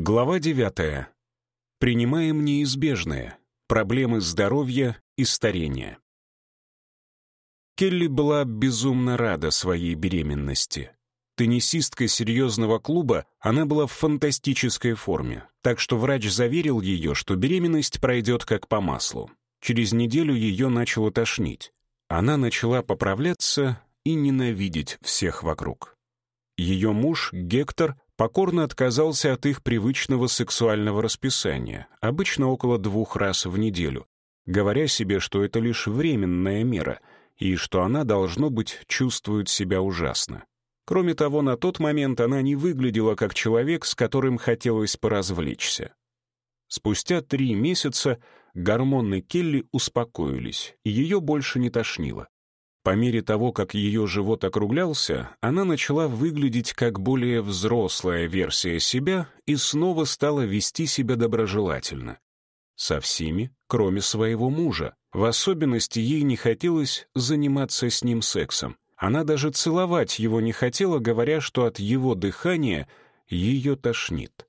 Глава 9. Принимаем неизбежные Проблемы здоровья и старения. Келли была безумно рада своей беременности. Теннисисткой серьезного клуба она была в фантастической форме, так что врач заверил ее, что беременность пройдет как по маслу. Через неделю ее начало тошнить. Она начала поправляться и ненавидеть всех вокруг. Ее муж, Гектор, покорно отказался от их привычного сексуального расписания, обычно около двух раз в неделю, говоря себе, что это лишь временная мера и что она, должно быть, чувствует себя ужасно. Кроме того, на тот момент она не выглядела как человек, с которым хотелось поразвлечься. Спустя три месяца гормоны Келли успокоились, и ее больше не тошнило. По мере того, как ее живот округлялся, она начала выглядеть как более взрослая версия себя и снова стала вести себя доброжелательно. Со всеми, кроме своего мужа. В особенности ей не хотелось заниматься с ним сексом. Она даже целовать его не хотела, говоря, что от его дыхания ее тошнит.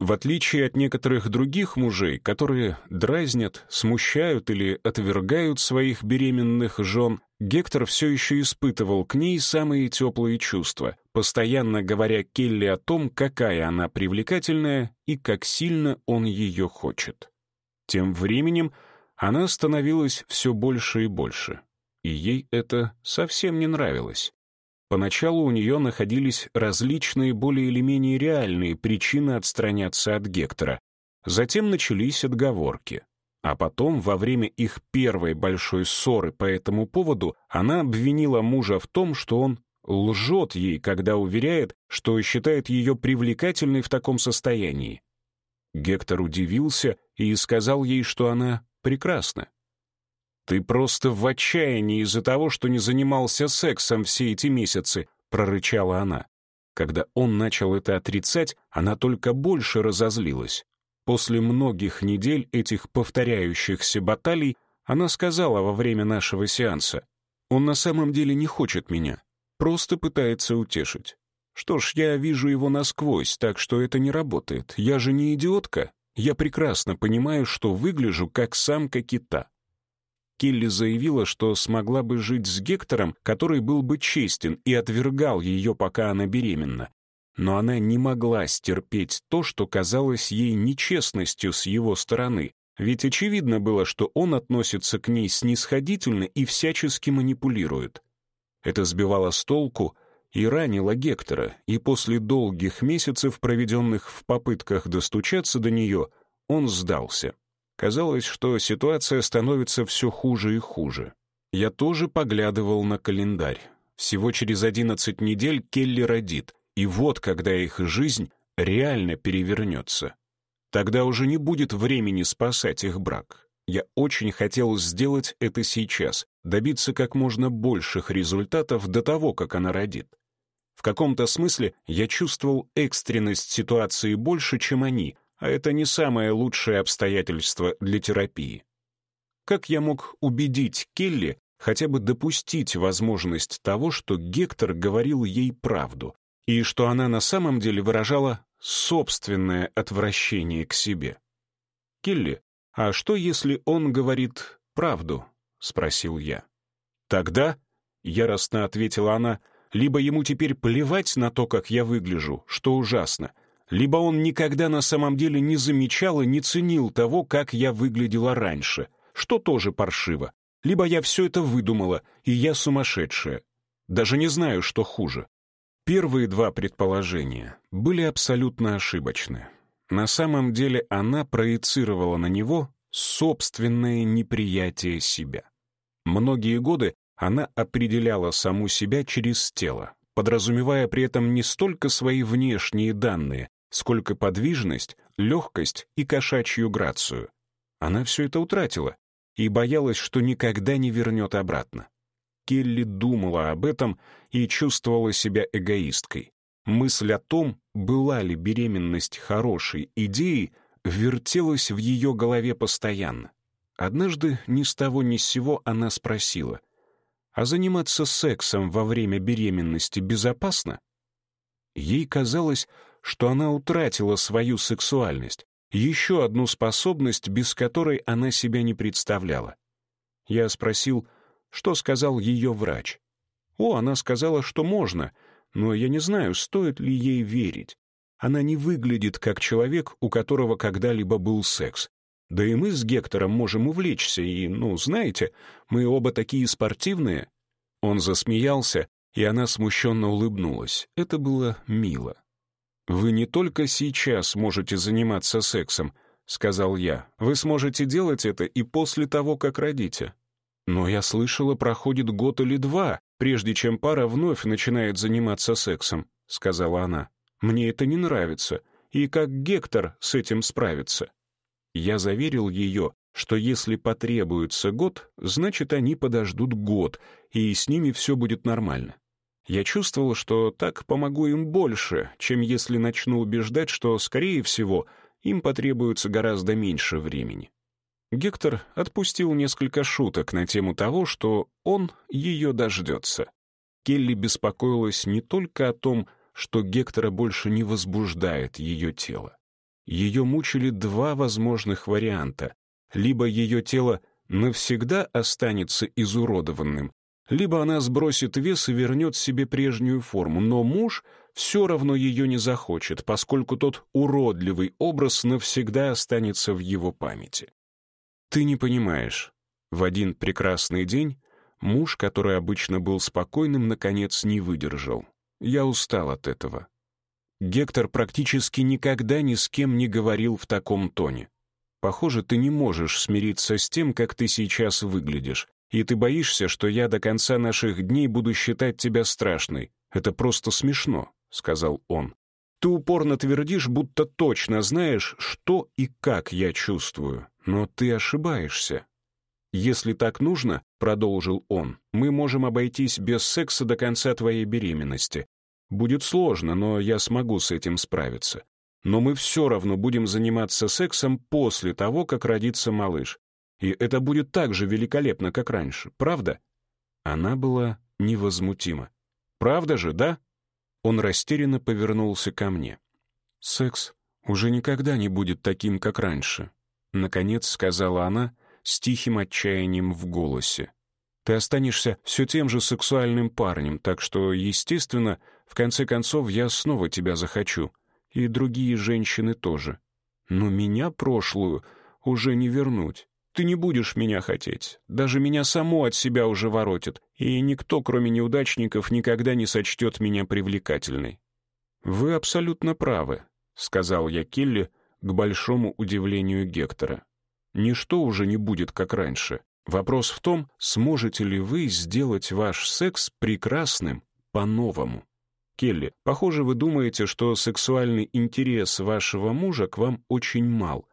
В отличие от некоторых других мужей, которые дразнят, смущают или отвергают своих беременных жен, Гектор все еще испытывал к ней самые теплые чувства, постоянно говоря Келли о том, какая она привлекательная и как сильно он ее хочет. Тем временем она становилась все больше и больше, и ей это совсем не нравилось. Поначалу у нее находились различные более или менее реальные причины отстраняться от Гектора. Затем начались отговорки. А потом, во время их первой большой ссоры по этому поводу, она обвинила мужа в том, что он лжет ей, когда уверяет, что считает ее привлекательной в таком состоянии. Гектор удивился и сказал ей, что она прекрасна. «Ты просто в отчаянии из-за того, что не занимался сексом все эти месяцы», — прорычала она. Когда он начал это отрицать, она только больше разозлилась. После многих недель этих повторяющихся баталий она сказала во время нашего сеанса, «Он на самом деле не хочет меня, просто пытается утешить». «Что ж, я вижу его насквозь, так что это не работает. Я же не идиотка. Я прекрасно понимаю, что выгляжу как самка кита». Килли заявила, что смогла бы жить с Гектором, который был бы честен и отвергал ее, пока она беременна. Но она не могла стерпеть то, что казалось ей нечестностью с его стороны, ведь очевидно было, что он относится к ней снисходительно и всячески манипулирует. Это сбивало с толку и ранило Гектора, и после долгих месяцев, проведенных в попытках достучаться до нее, он сдался. Казалось, что ситуация становится все хуже и хуже. Я тоже поглядывал на календарь. Всего через 11 недель Келли родит, и вот когда их жизнь реально перевернется. Тогда уже не будет времени спасать их брак. Я очень хотел сделать это сейчас, добиться как можно больших результатов до того, как она родит. В каком-то смысле я чувствовал экстренность ситуации больше, чем они, а это не самое лучшее обстоятельство для терапии. Как я мог убедить Келли хотя бы допустить возможность того, что Гектор говорил ей правду, и что она на самом деле выражала собственное отвращение к себе? «Келли, а что, если он говорит правду?» — спросил я. «Тогда», — яростно ответила она, — «либо ему теперь плевать на то, как я выгляжу, что ужасно, либо он никогда на самом деле не замечал и не ценил того, как я выглядела раньше, что тоже паршиво, либо я все это выдумала, и я сумасшедшая. Даже не знаю, что хуже. Первые два предположения были абсолютно ошибочны. На самом деле она проецировала на него собственное неприятие себя. Многие годы она определяла саму себя через тело, подразумевая при этом не столько свои внешние данные, сколько подвижность, легкость и кошачью грацию. Она все это утратила и боялась, что никогда не вернет обратно. Келли думала об этом и чувствовала себя эгоисткой. Мысль о том, была ли беременность хорошей идеей, вертелась в ее голове постоянно. Однажды ни с того ни с сего она спросила, а заниматься сексом во время беременности безопасно? Ей казалось, что она утратила свою сексуальность, еще одну способность, без которой она себя не представляла. Я спросил, что сказал ее врач. О, она сказала, что можно, но я не знаю, стоит ли ей верить. Она не выглядит как человек, у которого когда-либо был секс. Да и мы с Гектором можем увлечься, и, ну, знаете, мы оба такие спортивные». Он засмеялся, и она смущенно улыбнулась. Это было мило. «Вы не только сейчас можете заниматься сексом», — сказал я. «Вы сможете делать это и после того, как родите». «Но я слышала, проходит год или два, прежде чем пара вновь начинает заниматься сексом», — сказала она. «Мне это не нравится. И как Гектор с этим справится?» Я заверил ее, что если потребуется год, значит, они подождут год, и с ними все будет нормально. Я чувствовал, что так помогу им больше, чем если начну убеждать, что, скорее всего, им потребуется гораздо меньше времени. Гектор отпустил несколько шуток на тему того, что он ее дождется. Келли беспокоилась не только о том, что Гектора больше не возбуждает ее тело. Ее мучили два возможных варианта. Либо ее тело навсегда останется изуродованным, либо она сбросит вес и вернет себе прежнюю форму, но муж все равно ее не захочет, поскольку тот уродливый образ навсегда останется в его памяти. Ты не понимаешь. В один прекрасный день муж, который обычно был спокойным, наконец не выдержал. Я устал от этого. Гектор практически никогда ни с кем не говорил в таком тоне. Похоже, ты не можешь смириться с тем, как ты сейчас выглядишь, и ты боишься, что я до конца наших дней буду считать тебя страшной. Это просто смешно», — сказал он. «Ты упорно твердишь, будто точно знаешь, что и как я чувствую, но ты ошибаешься». «Если так нужно», — продолжил он, — «мы можем обойтись без секса до конца твоей беременности. Будет сложно, но я смогу с этим справиться. Но мы все равно будем заниматься сексом после того, как родится малыш. И это будет так же великолепно, как раньше, правда?» Она была невозмутима. «Правда же, да?» Он растерянно повернулся ко мне. «Секс уже никогда не будет таким, как раньше», — наконец сказала она с тихим отчаянием в голосе. «Ты останешься все тем же сексуальным парнем, так что, естественно, в конце концов я снова тебя захочу. И другие женщины тоже. Но меня прошлую уже не вернуть ты не будешь меня хотеть. Даже меня само от себя уже воротит, и никто, кроме неудачников, никогда не сочтет меня привлекательной». «Вы абсолютно правы», — сказал я Келли к большому удивлению Гектора. «Ничто уже не будет, как раньше. Вопрос в том, сможете ли вы сделать ваш секс прекрасным по-новому». Келли, похоже, вы думаете, что сексуальный интерес вашего мужа к вам очень мал,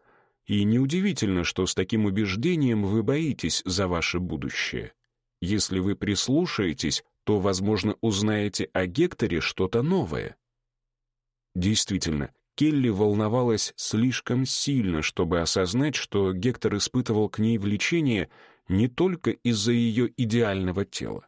и неудивительно, что с таким убеждением вы боитесь за ваше будущее. Если вы прислушаетесь, то, возможно, узнаете о Гекторе что-то новое. Действительно, Келли волновалась слишком сильно, чтобы осознать, что Гектор испытывал к ней влечение не только из-за ее идеального тела.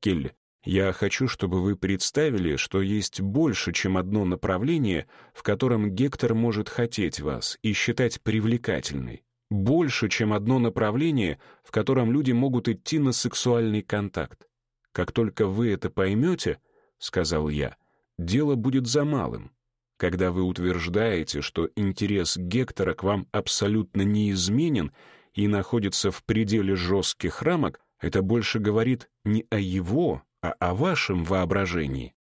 Келли, я хочу, чтобы вы представили, что есть больше, чем одно направление, в котором Гектор может хотеть вас и считать привлекательной. Больше, чем одно направление, в котором люди могут идти на сексуальный контакт. Как только вы это поймете, — сказал я, — дело будет за малым. Когда вы утверждаете, что интерес Гектора к вам абсолютно неизменен и находится в пределе жестких рамок, это больше говорит не о его, а о вашем воображении.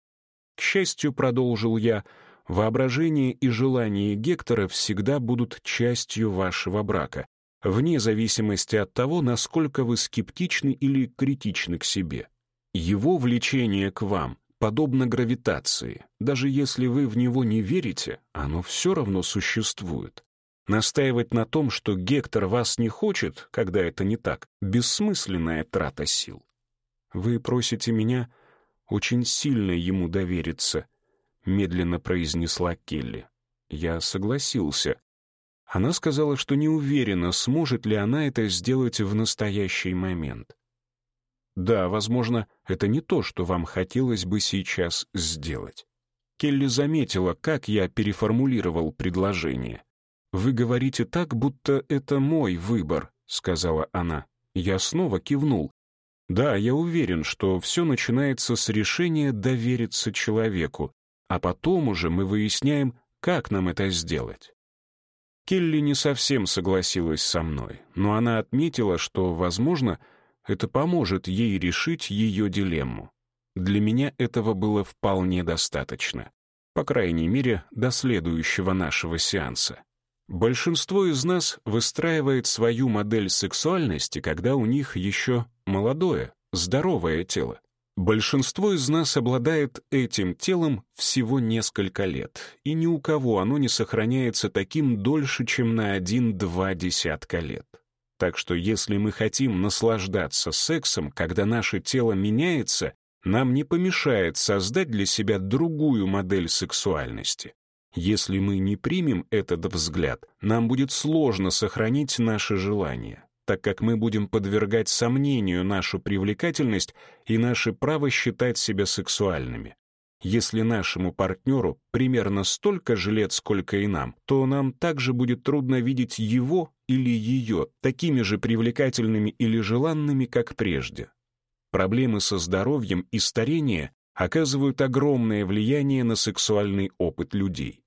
К счастью, продолжил я, воображение и желание Гектора всегда будут частью вашего брака, вне зависимости от того, насколько вы скептичны или критичны к себе. Его влечение к вам подобно гравитации. Даже если вы в него не верите, оно все равно существует. Настаивать на том, что Гектор вас не хочет, когда это не так, бессмысленная трата сил. «Вы просите меня очень сильно ему довериться», — медленно произнесла Келли. Я согласился. Она сказала, что не уверена, сможет ли она это сделать в настоящий момент. «Да, возможно, это не то, что вам хотелось бы сейчас сделать». Келли заметила, как я переформулировал предложение. «Вы говорите так, будто это мой выбор», — сказала она. Я снова кивнул, да, я уверен, что все начинается с решения довериться человеку, а потом уже мы выясняем, как нам это сделать. Келли не совсем согласилась со мной, но она отметила, что, возможно, это поможет ей решить ее дилемму. Для меня этого было вполне достаточно. По крайней мере, до следующего нашего сеанса. Большинство из нас выстраивает свою модель сексуальности, когда у них еще молодое, здоровое тело. Большинство из нас обладает этим телом всего несколько лет, и ни у кого оно не сохраняется таким дольше, чем на один-два десятка лет. Так что если мы хотим наслаждаться сексом, когда наше тело меняется, нам не помешает создать для себя другую модель сексуальности, если мы не примем этот взгляд, нам будет сложно сохранить наши желания, так как мы будем подвергать сомнению нашу привлекательность и наше право считать себя сексуальными. Если нашему партнеру примерно столько же лет, сколько и нам, то нам также будет трудно видеть его или ее такими же привлекательными или желанными, как прежде. Проблемы со здоровьем и старение оказывают огромное влияние на сексуальный опыт людей.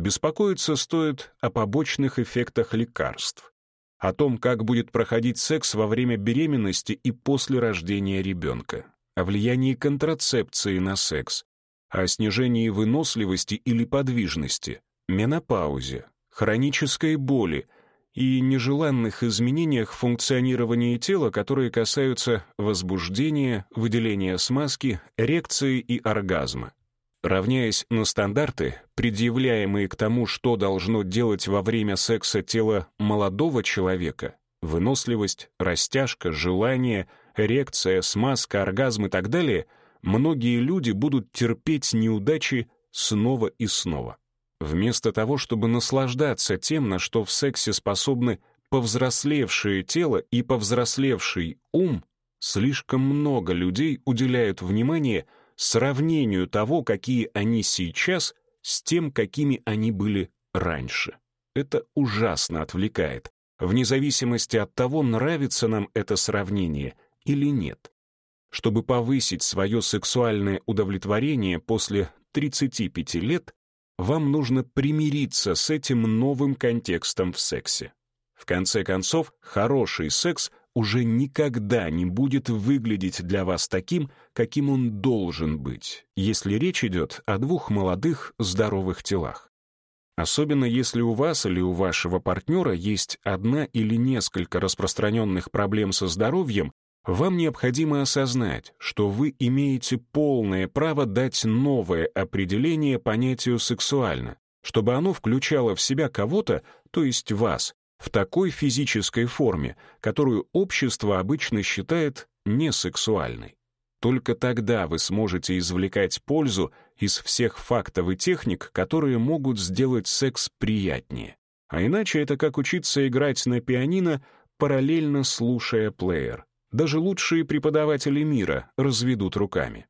Беспокоиться стоит о побочных эффектах лекарств, о том, как будет проходить секс во время беременности и после рождения ребенка, о влиянии контрацепции на секс, о снижении выносливости или подвижности, менопаузе, хронической боли и нежеланных изменениях функционирования тела, которые касаются возбуждения, выделения смазки, эрекции и оргазма. Равняясь на стандарты, предъявляемые к тому, что должно делать во время секса тело молодого человека, выносливость, растяжка, желание, эрекция, смазка, оргазм и так далее, многие люди будут терпеть неудачи снова и снова. Вместо того, чтобы наслаждаться тем, на что в сексе способны повзрослевшее тело и повзрослевший ум, слишком много людей уделяют внимание – сравнению того, какие они сейчас, с тем, какими они были раньше. Это ужасно отвлекает, вне зависимости от того, нравится нам это сравнение или нет. Чтобы повысить свое сексуальное удовлетворение после 35 лет, вам нужно примириться с этим новым контекстом в сексе. В конце концов, хороший секс уже никогда не будет выглядеть для вас таким, каким он должен быть, если речь идет о двух молодых здоровых телах. Особенно если у вас или у вашего партнера есть одна или несколько распространенных проблем со здоровьем, вам необходимо осознать, что вы имеете полное право дать новое определение понятию «сексуально», чтобы оно включало в себя кого-то, то есть вас, в такой физической форме, которую общество обычно считает несексуальной. Только тогда вы сможете извлекать пользу из всех фактов и техник, которые могут сделать секс приятнее. А иначе это как учиться играть на пианино, параллельно слушая плеер. Даже лучшие преподаватели мира разведут руками.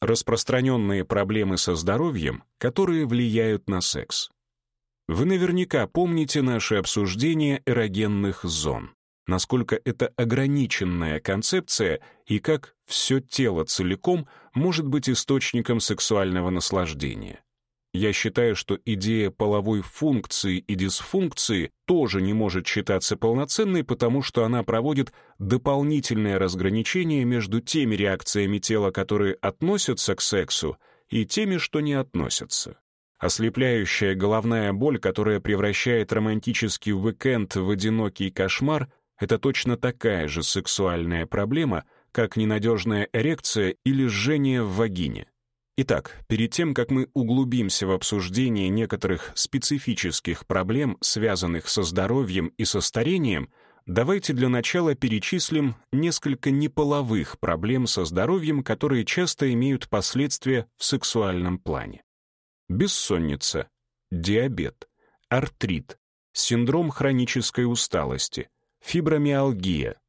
Распространенные проблемы со здоровьем, которые влияют на секс. Вы наверняка помните наше обсуждение эрогенных зон, насколько это ограниченная концепция и как все тело целиком может быть источником сексуального наслаждения. Я считаю, что идея половой функции и дисфункции тоже не может считаться полноценной, потому что она проводит дополнительное разграничение между теми реакциями тела, которые относятся к сексу, и теми, что не относятся. Ослепляющая головная боль, которая превращает романтический уикенд в одинокий кошмар, это точно такая же сексуальная проблема, как ненадежная эрекция или жжение в вагине. Итак, перед тем, как мы углубимся в обсуждение некоторых специфических проблем, связанных со здоровьем и со старением, давайте для начала перечислим несколько неполовых проблем со здоровьем, которые часто имеют последствия в сексуальном плане бессонница, диабет, артрит, синдром хронической усталости, фибромиалгия,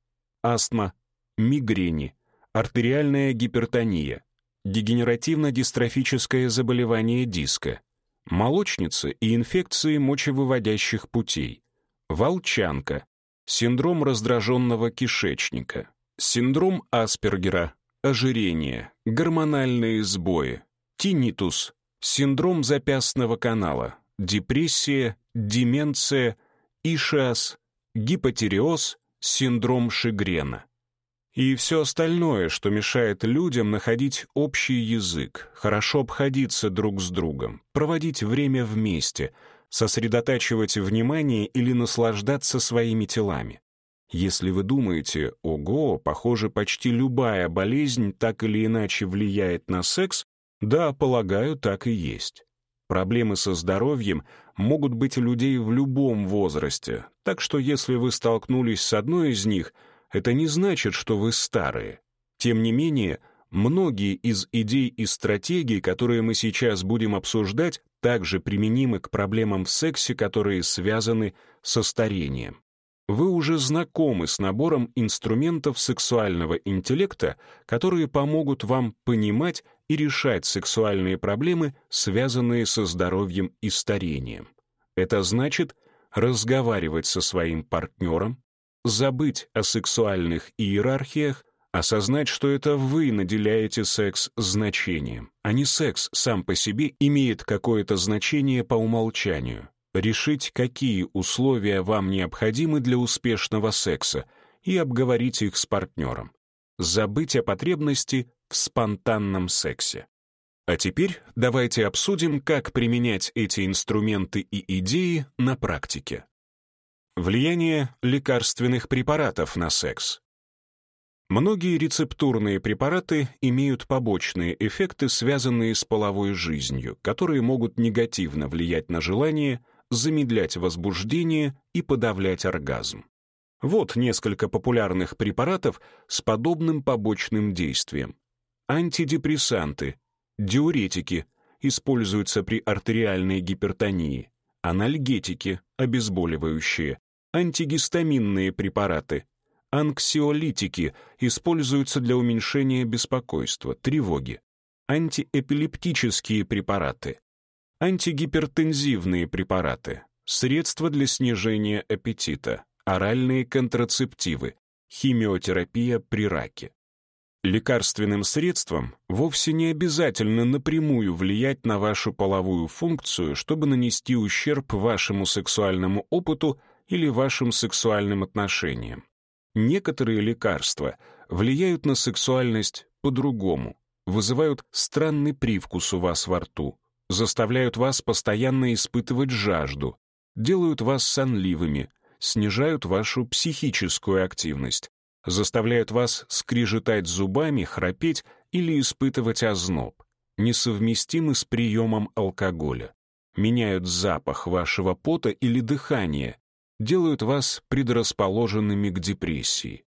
астма, мигрени, артериальная гипертония, дегенеративно-дистрофическое заболевание диска, молочница и инфекции мочевыводящих путей, волчанка, синдром раздраженного кишечника, синдром Аспергера, ожирение, гормональные сбои, тинитус, синдром запястного канала, депрессия, деменция, ИШАС, гипотереоз, синдром Шигрена. И все остальное, что мешает людям находить общий язык, хорошо обходиться друг с другом, проводить время вместе, сосредотачивать внимание или наслаждаться своими телами. Если вы думаете, ого, похоже, почти любая болезнь так или иначе влияет на секс, да, полагаю, так и есть. Проблемы со здоровьем могут быть у людей в любом возрасте, так что если вы столкнулись с одной из них, это не значит, что вы старые. Тем не менее, многие из идей и стратегий, которые мы сейчас будем обсуждать, также применимы к проблемам в сексе, которые связаны со старением вы уже знакомы с набором инструментов сексуального интеллекта, которые помогут вам понимать и решать сексуальные проблемы, связанные со здоровьем и старением. Это значит разговаривать со своим партнером, забыть о сексуальных иерархиях, осознать, что это вы наделяете секс значением, а не секс сам по себе имеет какое-то значение по умолчанию — решить, какие условия вам необходимы для успешного секса, и обговорить их с партнером. Забыть о потребности в спонтанном сексе. А теперь давайте обсудим, как применять эти инструменты и идеи на практике. Влияние лекарственных препаратов на секс. Многие рецептурные препараты имеют побочные эффекты, связанные с половой жизнью, которые могут негативно влиять на желание, замедлять возбуждение и подавлять оргазм. Вот несколько популярных препаратов с подобным побочным действием. Антидепрессанты, диуретики, используются при артериальной гипертонии, анальгетики, обезболивающие, антигистаминные препараты, анксиолитики, используются для уменьшения беспокойства, тревоги, антиэпилептические препараты, антигипертензивные препараты, средства для снижения аппетита, оральные контрацептивы, химиотерапия при раке. Лекарственным средствам вовсе не обязательно напрямую влиять на вашу половую функцию, чтобы нанести ущерб вашему сексуальному опыту или вашим сексуальным отношениям. Некоторые лекарства влияют на сексуальность по-другому, вызывают странный привкус у вас во рту, заставляют вас постоянно испытывать жажду, делают вас сонливыми, снижают вашу психическую активность, заставляют вас скрежетать зубами, храпеть или испытывать озноб, несовместимы с приемом алкоголя, меняют запах вашего пота или дыхания, делают вас предрасположенными к депрессии.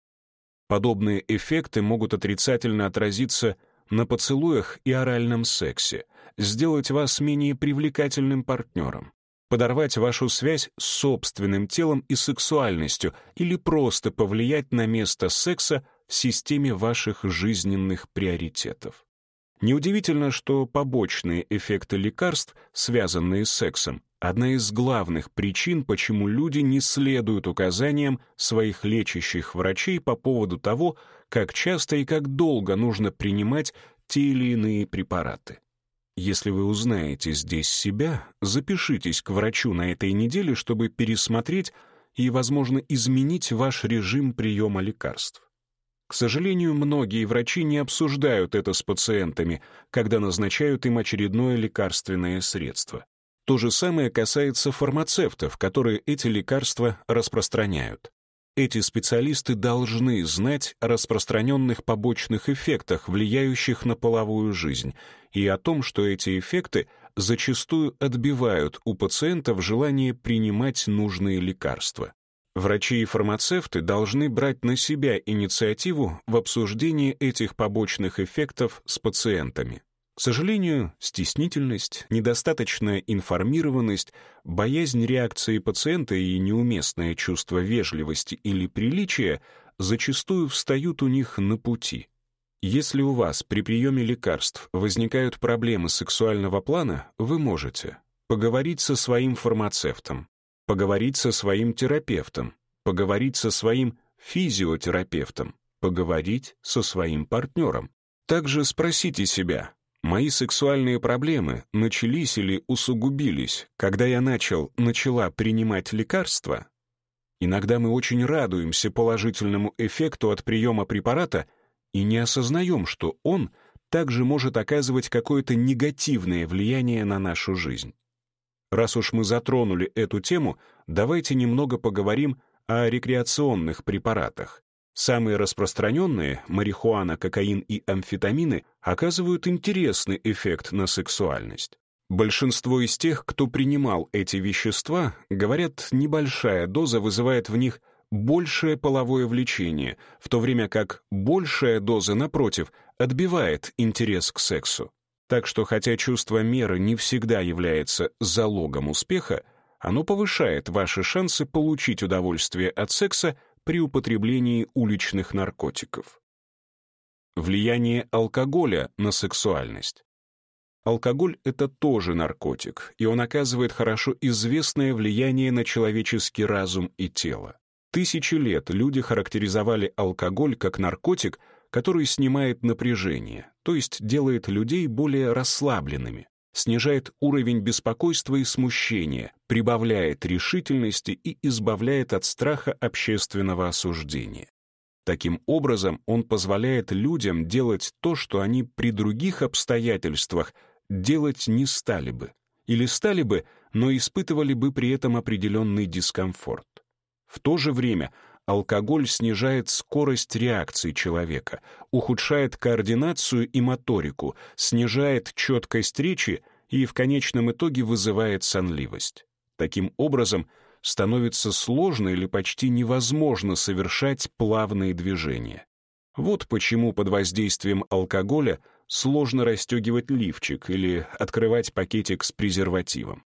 Подобные эффекты могут отрицательно отразиться на поцелуях и оральном сексе — сделать вас менее привлекательным партнером, подорвать вашу связь с собственным телом и сексуальностью или просто повлиять на место секса в системе ваших жизненных приоритетов. Неудивительно, что побочные эффекты лекарств, связанные с сексом, одна из главных причин, почему люди не следуют указаниям своих лечащих врачей по поводу того, как часто и как долго нужно принимать те или иные препараты. Если вы узнаете здесь себя, запишитесь к врачу на этой неделе, чтобы пересмотреть и, возможно, изменить ваш режим приема лекарств. К сожалению, многие врачи не обсуждают это с пациентами, когда назначают им очередное лекарственное средство. То же самое касается фармацевтов, которые эти лекарства распространяют эти специалисты должны знать о распространенных побочных эффектах, влияющих на половую жизнь, и о том, что эти эффекты зачастую отбивают у пациентов желание принимать нужные лекарства. Врачи и фармацевты должны брать на себя инициативу в обсуждении этих побочных эффектов с пациентами. К сожалению, стеснительность, недостаточная информированность, боязнь реакции пациента и неуместное чувство вежливости или приличия зачастую встают у них на пути. Если у вас при приеме лекарств возникают проблемы сексуального плана, вы можете поговорить со своим фармацевтом, поговорить со своим терапевтом, поговорить со своим физиотерапевтом, поговорить со своим партнером. Также спросите себя, Мои сексуальные проблемы начались или усугубились, когда я начал, начала принимать лекарства? Иногда мы очень радуемся положительному эффекту от приема препарата и не осознаем, что он также может оказывать какое-то негативное влияние на нашу жизнь. Раз уж мы затронули эту тему, давайте немного поговорим о рекреационных препаратах. Самые распространенные — марихуана, кокаин и амфетамины — оказывают интересный эффект на сексуальность. Большинство из тех, кто принимал эти вещества, говорят, небольшая доза вызывает в них большее половое влечение, в то время как большая доза, напротив, отбивает интерес к сексу. Так что хотя чувство меры не всегда является залогом успеха, оно повышает ваши шансы получить удовольствие от секса при употреблении уличных наркотиков. Влияние алкоголя на сексуальность. Алкоголь — это тоже наркотик, и он оказывает хорошо известное влияние на человеческий разум и тело. Тысячи лет люди характеризовали алкоголь как наркотик, который снимает напряжение, то есть делает людей более расслабленными, снижает уровень беспокойства и смущения, прибавляет решительности и избавляет от страха общественного осуждения. Таким образом, он позволяет людям делать то, что они при других обстоятельствах делать не стали бы. Или стали бы, но испытывали бы при этом определенный дискомфорт. В то же время Алкоголь снижает скорость реакции человека, ухудшает координацию и моторику, снижает четкость речи и в конечном итоге вызывает сонливость. Таким образом, становится сложно или почти невозможно совершать плавные движения. Вот почему под воздействием алкоголя сложно расстегивать лифчик или открывать пакетик с презервативом.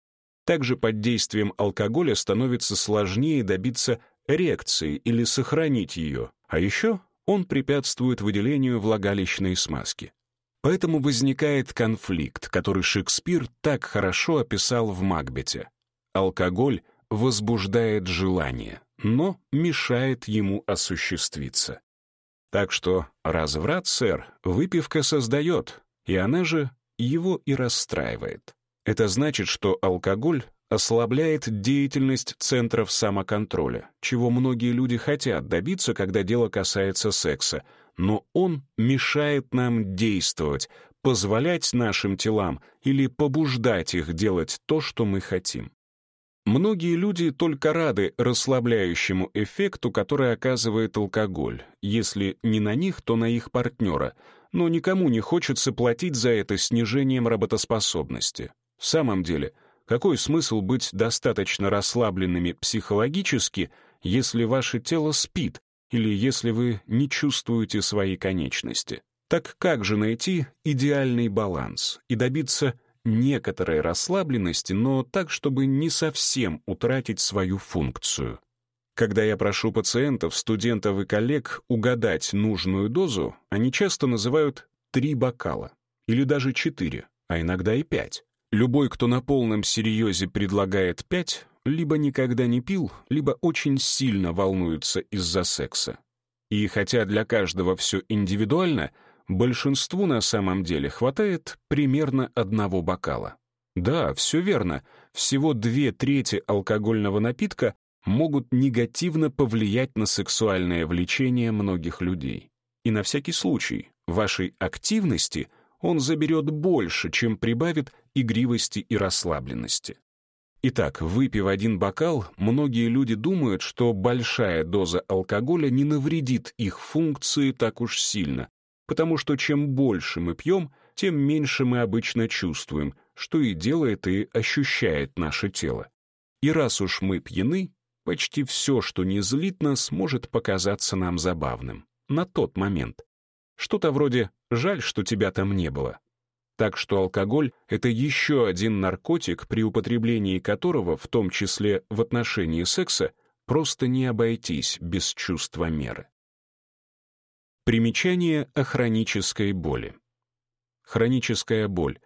Также под действием алкоголя становится сложнее добиться эрекции или сохранить ее, а еще он препятствует выделению влагалищной смазки. Поэтому возникает конфликт, который Шекспир так хорошо описал в Макбете. Алкоголь возбуждает желание, но мешает ему осуществиться. Так что разврат, сэр, выпивка создает, и она же его и расстраивает. Это значит, что алкоголь ослабляет деятельность центров самоконтроля, чего многие люди хотят добиться, когда дело касается секса, но он мешает нам действовать, позволять нашим телам или побуждать их делать то, что мы хотим. Многие люди только рады расслабляющему эффекту, который оказывает алкоголь, если не на них, то на их партнера, но никому не хочется платить за это снижением работоспособности. В самом деле — какой смысл быть достаточно расслабленными психологически, если ваше тело спит или если вы не чувствуете свои конечности? Так как же найти идеальный баланс и добиться некоторой расслабленности, но так, чтобы не совсем утратить свою функцию? Когда я прошу пациентов, студентов и коллег угадать нужную дозу, они часто называют три бокала или даже четыре, а иногда и пять. Любой, кто на полном серьезе предлагает пять, либо никогда не пил, либо очень сильно волнуется из-за секса. И хотя для каждого все индивидуально, большинству на самом деле хватает примерно одного бокала. Да, все верно, всего две трети алкогольного напитка могут негативно повлиять на сексуальное влечение многих людей. И на всякий случай, вашей активности — он заберет больше, чем прибавит игривости и расслабленности. Итак, выпив один бокал, многие люди думают, что большая доза алкоголя не навредит их функции так уж сильно, потому что чем больше мы пьем, тем меньше мы обычно чувствуем, что и делает и ощущает наше тело. И раз уж мы пьяны, почти все, что не злит нас, может показаться нам забавным. На тот момент. Что-то вроде «жаль, что тебя там не было». Так что алкоголь — это еще один наркотик, при употреблении которого, в том числе в отношении секса, просто не обойтись без чувства меры. Примечание о хронической боли. Хроническая боль.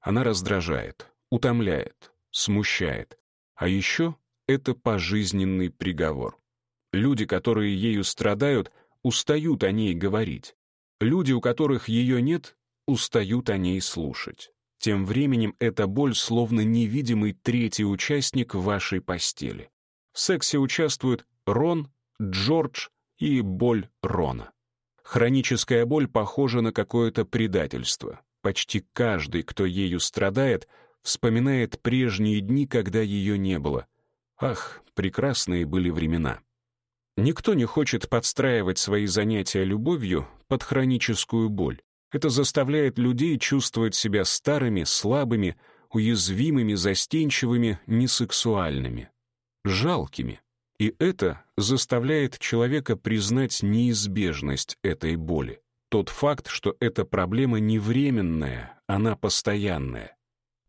Она раздражает, утомляет, смущает. А еще это пожизненный приговор. Люди, которые ею страдают, устают о ней говорить. Люди, у которых ее нет, устают о ней слушать. Тем временем эта боль словно невидимый третий участник вашей постели. В сексе участвуют Рон, Джордж и боль Рона. Хроническая боль похожа на какое-то предательство. Почти каждый, кто ею страдает, вспоминает прежние дни, когда ее не было. Ах, прекрасные были времена. Никто не хочет подстраивать свои занятия любовью под хроническую боль. Это заставляет людей чувствовать себя старыми, слабыми, уязвимыми, застенчивыми, несексуальными, жалкими. И это заставляет человека признать неизбежность этой боли. Тот факт, что эта проблема не временная, она постоянная.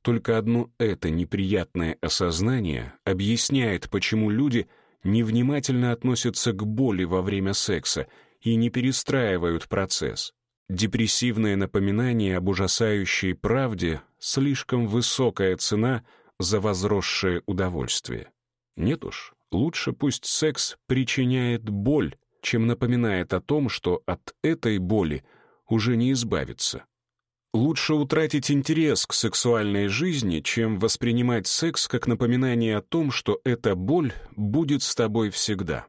Только одно это неприятное осознание объясняет, почему люди невнимательно относятся к боли во время секса и не перестраивают процесс. Депрессивное напоминание об ужасающей правде — слишком высокая цена за возросшее удовольствие. Нет уж, лучше пусть секс причиняет боль, чем напоминает о том, что от этой боли уже не избавиться. Лучше утратить интерес к сексуальной жизни, чем воспринимать секс как напоминание о том, что эта боль будет с тобой всегда.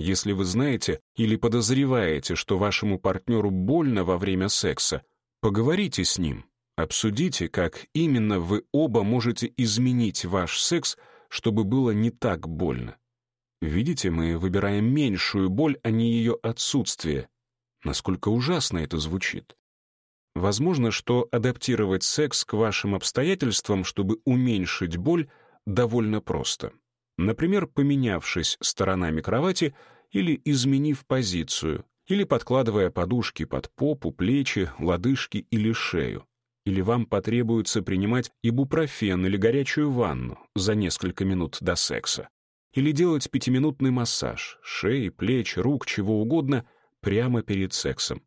Если вы знаете или подозреваете, что вашему партнеру больно во время секса, поговорите с ним, обсудите, как именно вы оба можете изменить ваш секс, чтобы было не так больно. Видите, мы выбираем меньшую боль, а не ее отсутствие. Насколько ужасно это звучит. Возможно, что адаптировать секс к вашим обстоятельствам, чтобы уменьшить боль, довольно просто например, поменявшись сторонами кровати или изменив позицию, или подкладывая подушки под попу, плечи, лодыжки или шею. Или вам потребуется принимать ибупрофен или горячую ванну за несколько минут до секса. Или делать пятиминутный массаж шеи, плеч, рук, чего угодно прямо перед сексом.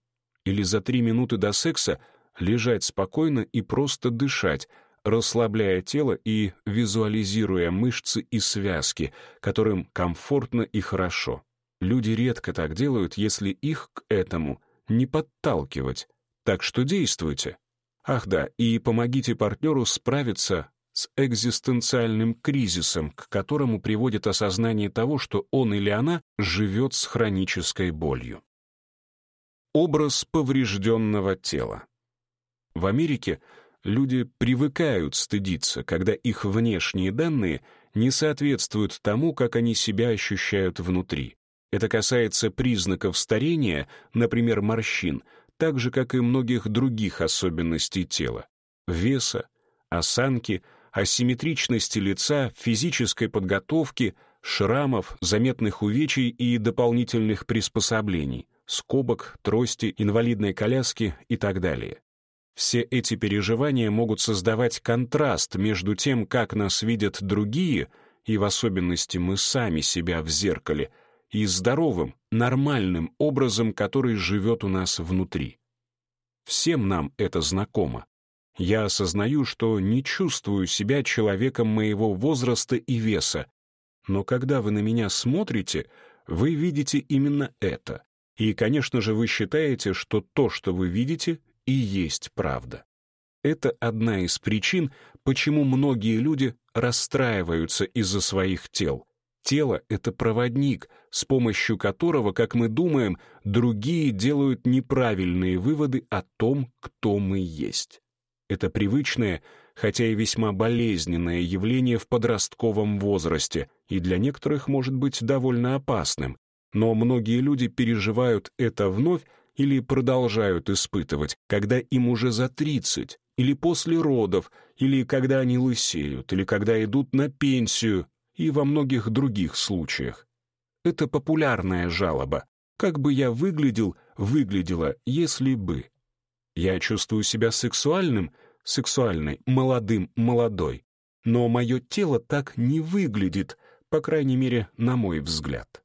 Или за три минуты до секса лежать спокойно и просто дышать — расслабляя тело и визуализируя мышцы и связки, которым комфортно и хорошо. Люди редко так делают, если их к этому не подталкивать. Так что действуйте. Ах да, и помогите партнеру справиться с экзистенциальным кризисом, к которому приводит осознание того, что он или она живет с хронической болью. Образ поврежденного тела. В Америке – люди привыкают стыдиться, когда их внешние данные не соответствуют тому, как они себя ощущают внутри. Это касается признаков старения, например, морщин, так же, как и многих других особенностей тела — веса, осанки, асимметричности лица, физической подготовки, шрамов, заметных увечий и дополнительных приспособлений — скобок, трости, инвалидной коляски и так далее. Все эти переживания могут создавать контраст между тем, как нас видят другие, и в особенности мы сами себя в зеркале, и здоровым, нормальным образом, который живет у нас внутри. Всем нам это знакомо. Я осознаю, что не чувствую себя человеком моего возраста и веса, но когда вы на меня смотрите, вы видите именно это. И, конечно же, вы считаете, что то, что вы видите, и есть правда. Это одна из причин, почему многие люди расстраиваются из-за своих тел. Тело — это проводник, с помощью которого, как мы думаем, другие делают неправильные выводы о том, кто мы есть. Это привычное, хотя и весьма болезненное явление в подростковом возрасте и для некоторых может быть довольно опасным, но многие люди переживают это вновь или продолжают испытывать, когда им уже за 30, или после родов, или когда они лысеют, или когда идут на пенсию, и во многих других случаях. Это популярная жалоба. Как бы я выглядел, выглядела, если бы. Я чувствую себя сексуальным, сексуальной, молодым, молодой. Но мое тело так не выглядит, по крайней мере, на мой взгляд.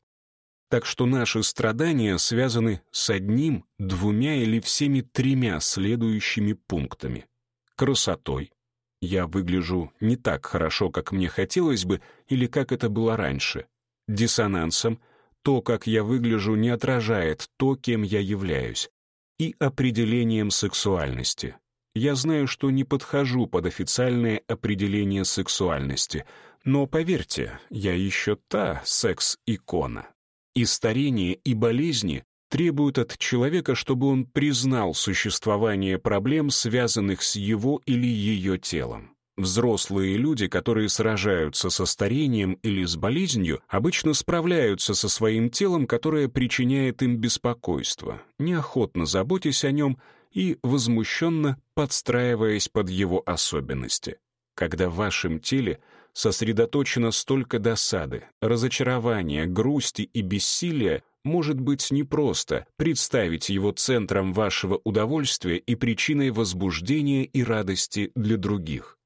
Так что наши страдания связаны с одним, двумя или всеми тремя следующими пунктами. Красотой. Я выгляжу не так хорошо, как мне хотелось бы, или как это было раньше. Диссонансом. То, как я выгляжу, не отражает то, кем я являюсь. И определением сексуальности. Я знаю, что не подхожу под официальное определение сексуальности, но поверьте, я еще та секс-икона. И старение, и болезни требуют от человека, чтобы он признал существование проблем, связанных с его или ее телом. Взрослые люди, которые сражаются со старением или с болезнью, обычно справляются со своим телом, которое причиняет им беспокойство, неохотно заботясь о нем и возмущенно подстраиваясь под его особенности. Когда в вашем теле сосредоточено столько досады, разочарования, грусти и бессилия, может быть непросто представить его центром вашего удовольствия и причиной возбуждения и радости для других.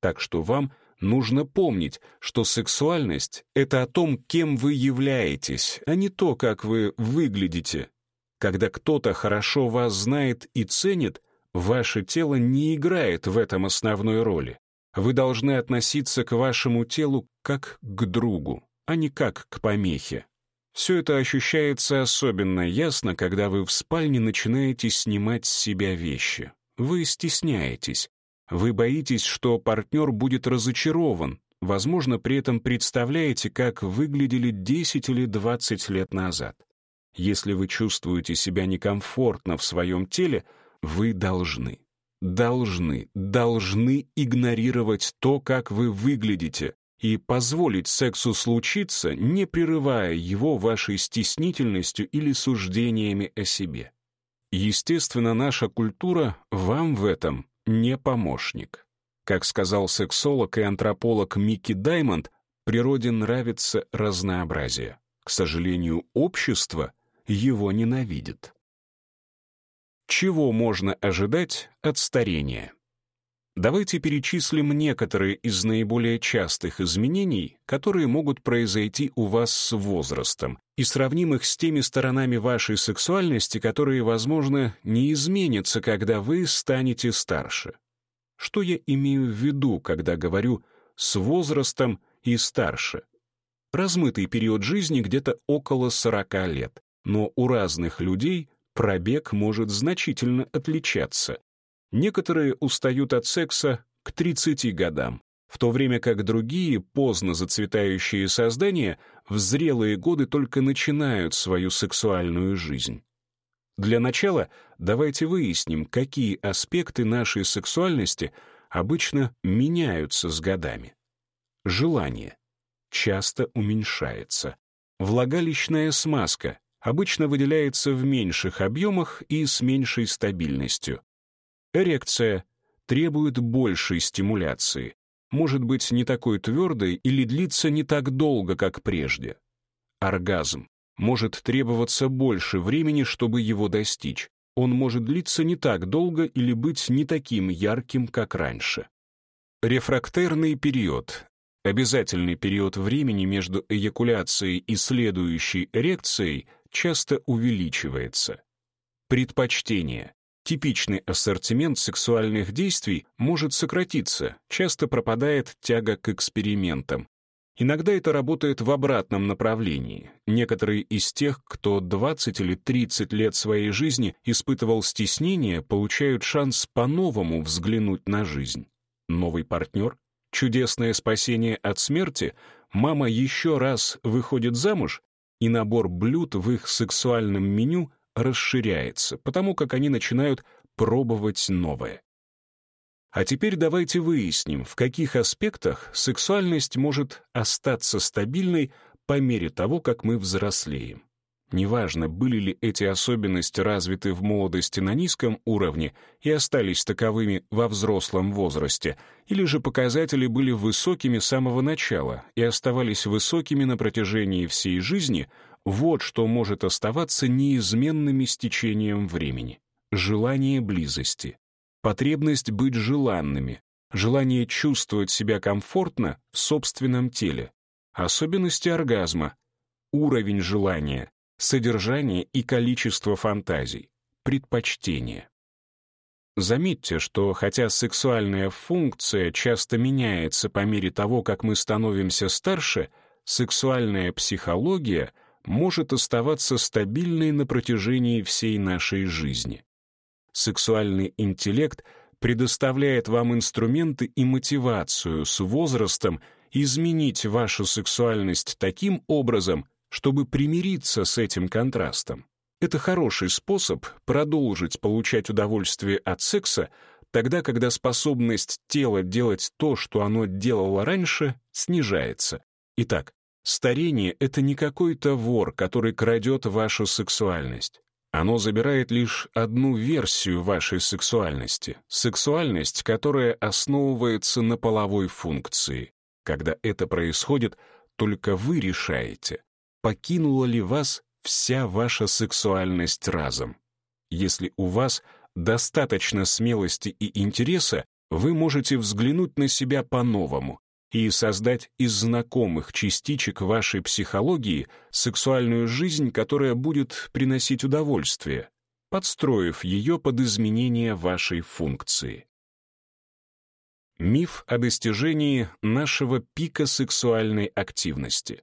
Так что вам нужно помнить, что сексуальность — это о том, кем вы являетесь, а не то, как вы выглядите. Когда кто-то хорошо вас знает и ценит, ваше тело не играет в этом основной роли. Вы должны относиться к вашему телу как к другу, а не как к помехе. Все это ощущается особенно ясно, когда вы в спальне начинаете снимать с себя вещи. Вы стесняетесь. Вы боитесь, что партнер будет разочарован. Возможно, при этом представляете, как выглядели 10 или 20 лет назад. Если вы чувствуете себя некомфортно в своем теле, вы должны должны, должны игнорировать то, как вы выглядите, и позволить сексу случиться, не прерывая его вашей стеснительностью или суждениями о себе. Естественно, наша культура вам в этом не помощник. Как сказал сексолог и антрополог Микки Даймонд, природе нравится разнообразие. К сожалению, общество его ненавидит. Чего можно ожидать от старения? Давайте перечислим некоторые из наиболее частых изменений, которые могут произойти у вас с возрастом, и сравним их с теми сторонами вашей сексуальности, которые, возможно, не изменятся, когда вы станете старше. Что я имею в виду, когда говорю «с возрастом» и «старше»? Размытый период жизни где-то около 40 лет, но у разных людей пробег может значительно отличаться. Некоторые устают от секса к 30 годам, в то время как другие, поздно зацветающие создания, в зрелые годы только начинают свою сексуальную жизнь. Для начала давайте выясним, какие аспекты нашей сексуальности обычно меняются с годами. Желание часто уменьшается. Влагалищная смазка обычно выделяется в меньших объемах и с меньшей стабильностью. Эрекция требует большей стимуляции, может быть не такой твердой или длится не так долго, как прежде. Оргазм может требоваться больше времени, чтобы его достичь. Он может длиться не так долго или быть не таким ярким, как раньше. Рефрактерный период — обязательный период времени между эякуляцией и следующей эрекцией — часто увеличивается. Предпочтение. Типичный ассортимент сексуальных действий может сократиться, часто пропадает тяга к экспериментам. Иногда это работает в обратном направлении. Некоторые из тех, кто 20 или 30 лет своей жизни испытывал стеснение, получают шанс по-новому взглянуть на жизнь. Новый партнер, чудесное спасение от смерти, мама еще раз выходит замуж и набор блюд в их сексуальном меню расширяется, потому как они начинают пробовать новое. А теперь давайте выясним, в каких аспектах сексуальность может остаться стабильной по мере того, как мы взрослеем. Неважно, были ли эти особенности развиты в молодости на низком уровне и остались таковыми во взрослом возрасте, или же показатели были высокими с самого начала и оставались высокими на протяжении всей жизни, вот что может оставаться неизменным с течением времени. Желание близости. Потребность быть желанными. Желание чувствовать себя комфортно в собственном теле. Особенности оргазма. Уровень желания содержание и количество фантазий, предпочтения. Заметьте, что хотя сексуальная функция часто меняется по мере того, как мы становимся старше, сексуальная психология может оставаться стабильной на протяжении всей нашей жизни. Сексуальный интеллект предоставляет вам инструменты и мотивацию с возрастом изменить вашу сексуальность таким образом, чтобы примириться с этим контрастом. Это хороший способ продолжить получать удовольствие от секса, тогда, когда способность тела делать то, что оно делало раньше, снижается. Итак, старение — это не какой-то вор, который крадет вашу сексуальность. Оно забирает лишь одну версию вашей сексуальности, сексуальность, которая основывается на половой функции. Когда это происходит, только вы решаете, покинула ли вас вся ваша сексуальность разом. Если у вас достаточно смелости и интереса, вы можете взглянуть на себя по-новому и создать из знакомых частичек вашей психологии сексуальную жизнь, которая будет приносить удовольствие, подстроив ее под изменение вашей функции. Миф о достижении нашего пика сексуальной активности.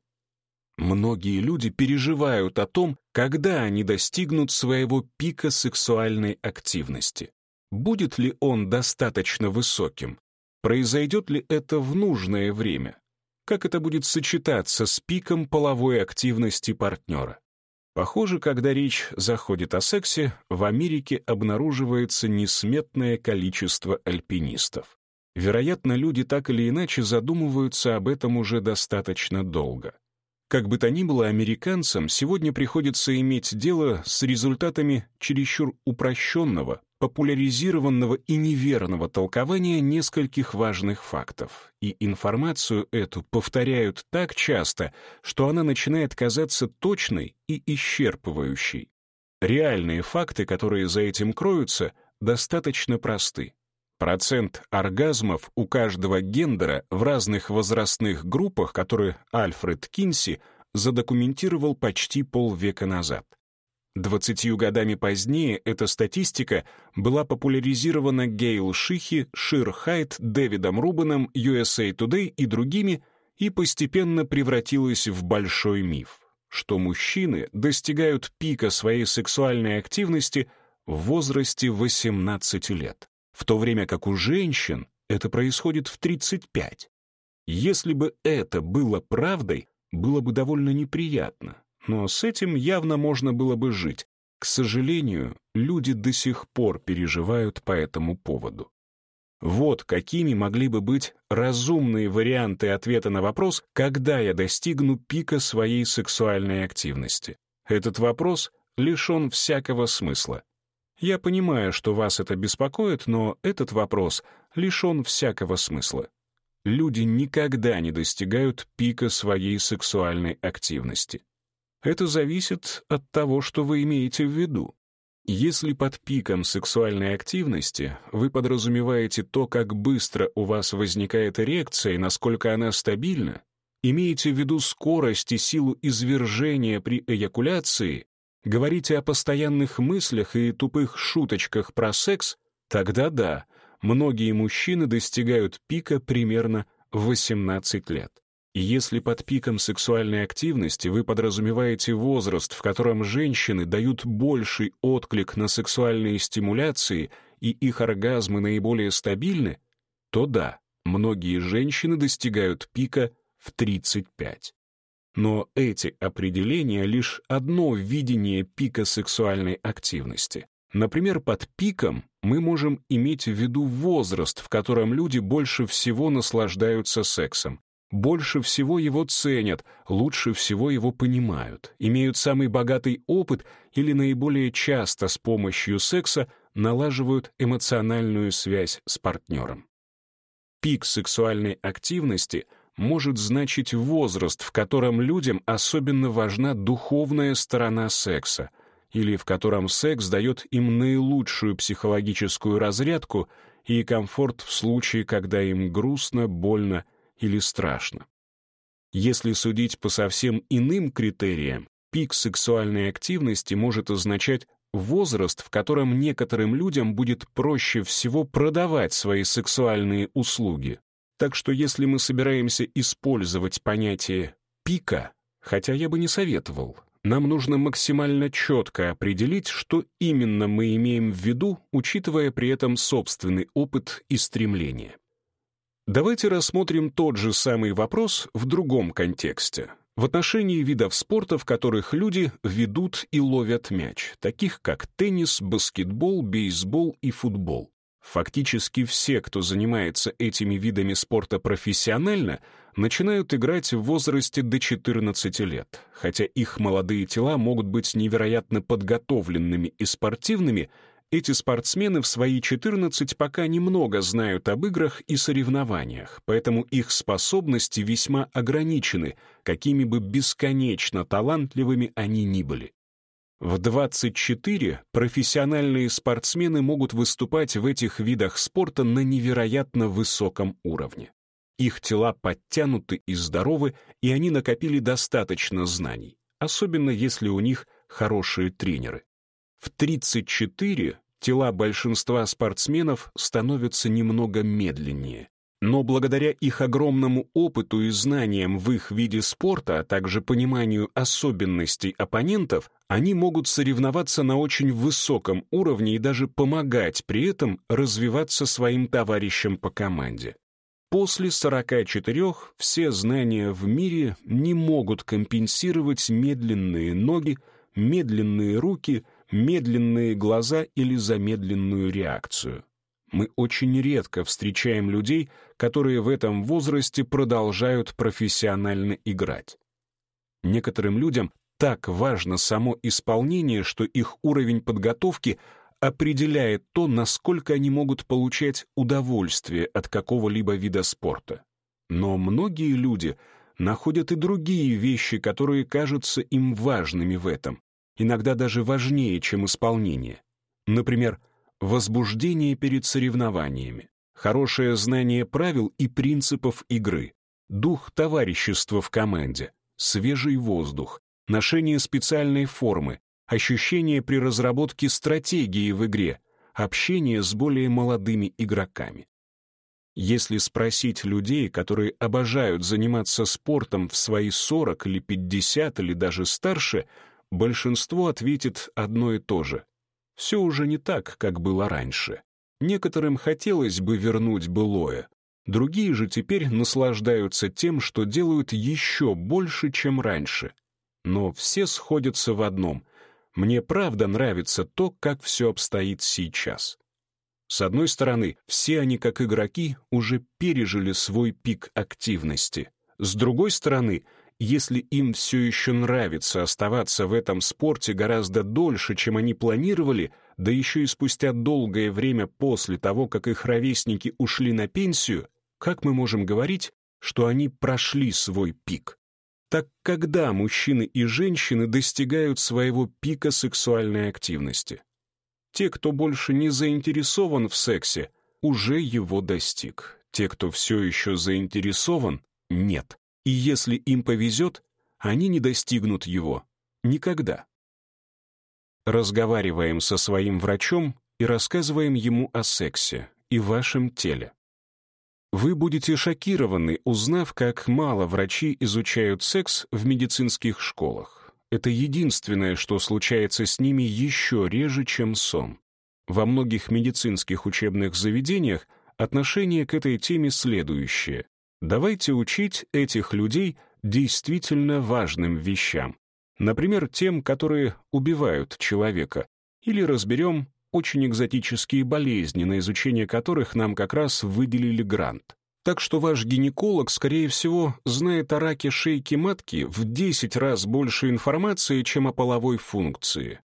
Многие люди переживают о том, когда они достигнут своего пика сексуальной активности. Будет ли он достаточно высоким? Произойдет ли это в нужное время? Как это будет сочетаться с пиком половой активности партнера? Похоже, когда речь заходит о сексе, в Америке обнаруживается несметное количество альпинистов. Вероятно, люди так или иначе задумываются об этом уже достаточно долго. Как бы то ни было, американцам сегодня приходится иметь дело с результатами чересчур упрощенного, популяризированного и неверного толкования нескольких важных фактов, и информацию эту повторяют так часто, что она начинает казаться точной и исчерпывающей. Реальные факты, которые за этим кроются, достаточно просты. Процент оргазмов у каждого гендера в разных возрастных группах, которые Альфред Кинси задокументировал почти полвека назад. Двадцатью годами позднее эта статистика была популяризирована Гейл Шихи, Шир Хайт, Дэвидом Рубаном, USA а Today и другими и постепенно превратилась в большой миф, что мужчины достигают пика своей сексуальной активности в возрасте 18 лет в то время как у женщин это происходит в 35. Если бы это было правдой, было бы довольно неприятно, но с этим явно можно было бы жить. К сожалению, люди до сих пор переживают по этому поводу. Вот какими могли бы быть разумные варианты ответа на вопрос, когда я достигну пика своей сексуальной активности. Этот вопрос лишен всякого смысла. Я понимаю, что вас это беспокоит, но этот вопрос лишен всякого смысла. Люди никогда не достигают пика своей сексуальной активности. Это зависит от того, что вы имеете в виду. Если под пиком сексуальной активности вы подразумеваете то, как быстро у вас возникает эрекция и насколько она стабильна, имеете в виду скорость и силу извержения при эякуляции, говорите о постоянных мыслях и тупых шуточках про секс, тогда да, многие мужчины достигают пика примерно в 18 лет. И если под пиком сексуальной активности вы подразумеваете возраст, в котором женщины дают больший отклик на сексуальные стимуляции и их оргазмы наиболее стабильны, то да, многие женщины достигают пика в 35. Но эти определения — лишь одно видение пика сексуальной активности. Например, под пиком мы можем иметь в виду возраст, в котором люди больше всего наслаждаются сексом, больше всего его ценят, лучше всего его понимают, имеют самый богатый опыт или наиболее часто с помощью секса налаживают эмоциональную связь с партнером. Пик сексуальной активности — может значить возраст, в котором людям особенно важна духовная сторона секса, или в котором секс дает им наилучшую психологическую разрядку и комфорт в случае, когда им грустно, больно или страшно. Если судить по совсем иным критериям, пик сексуальной активности может означать возраст, в котором некоторым людям будет проще всего продавать свои сексуальные услуги. Так что если мы собираемся использовать понятие «пика», хотя я бы не советовал, нам нужно максимально четко определить, что именно мы имеем в виду, учитывая при этом собственный опыт и стремление. Давайте рассмотрим тот же самый вопрос в другом контексте, в отношении видов спорта, в которых люди ведут и ловят мяч, таких как теннис, баскетбол, бейсбол и футбол. Фактически все, кто занимается этими видами спорта профессионально, начинают играть в возрасте до 14 лет, хотя их молодые тела могут быть невероятно подготовленными и спортивными, эти спортсмены в свои 14 пока немного знают об играх и соревнованиях, поэтому их способности весьма ограничены, какими бы бесконечно талантливыми они ни были. В 24 профессиональные спортсмены могут выступать в этих видах спорта на невероятно высоком уровне. Их тела подтянуты и здоровы, и они накопили достаточно знаний, особенно если у них хорошие тренеры. В 34 тела большинства спортсменов становятся немного медленнее, но благодаря их огромному опыту и знаниям в их виде спорта, а также пониманию особенностей оппонентов, они могут соревноваться на очень высоком уровне и даже помогать при этом развиваться своим товарищам по команде. После 44 все знания в мире не могут компенсировать медленные ноги, медленные руки, медленные глаза или замедленную реакцию. Мы очень редко встречаем людей, которые в этом возрасте продолжают профессионально играть. Некоторым людям так важно само исполнение, что их уровень подготовки определяет то, насколько они могут получать удовольствие от какого-либо вида спорта. Но многие люди находят и другие вещи, которые кажутся им важными в этом, иногда даже важнее, чем исполнение. Например, возбуждение перед соревнованиями, хорошее знание правил и принципов игры, дух товарищества в команде, свежий воздух, ношение специальной формы, ощущение при разработке стратегии в игре, общение с более молодыми игроками. Если спросить людей, которые обожают заниматься спортом в свои 40 или 50 или даже старше, большинство ответит одно и то же. Все уже не так, как было раньше. Некоторым хотелось бы вернуть былое, другие же теперь наслаждаются тем, что делают еще больше, чем раньше. Но все сходятся в одном. Мне правда нравится то, как все обстоит сейчас. С одной стороны, все они, как игроки, уже пережили свой пик активности. С другой стороны — если им все еще нравится оставаться в этом спорте гораздо дольше, чем они планировали, да еще и спустя долгое время после того, как их ровесники ушли на пенсию, как мы можем говорить, что они прошли свой пик? Так когда мужчины и женщины достигают своего пика сексуальной активности? Те, кто больше не заинтересован в сексе, уже его достиг. Те, кто все еще заинтересован, нет и если им повезет, они не достигнут его. Никогда. Разговариваем со своим врачом и рассказываем ему о сексе и вашем теле. Вы будете шокированы, узнав, как мало врачи изучают секс в медицинских школах. Это единственное, что случается с ними еще реже, чем сон. Во многих медицинских учебных заведениях отношение к этой теме следующее. Давайте учить этих людей действительно важным вещам. Например, тем, которые убивают человека. Или разберем очень экзотические болезни, на изучение которых нам как раз выделили грант. Так что ваш гинеколог, скорее всего, знает о раке шейки матки в 10 раз больше информации, чем о половой функции.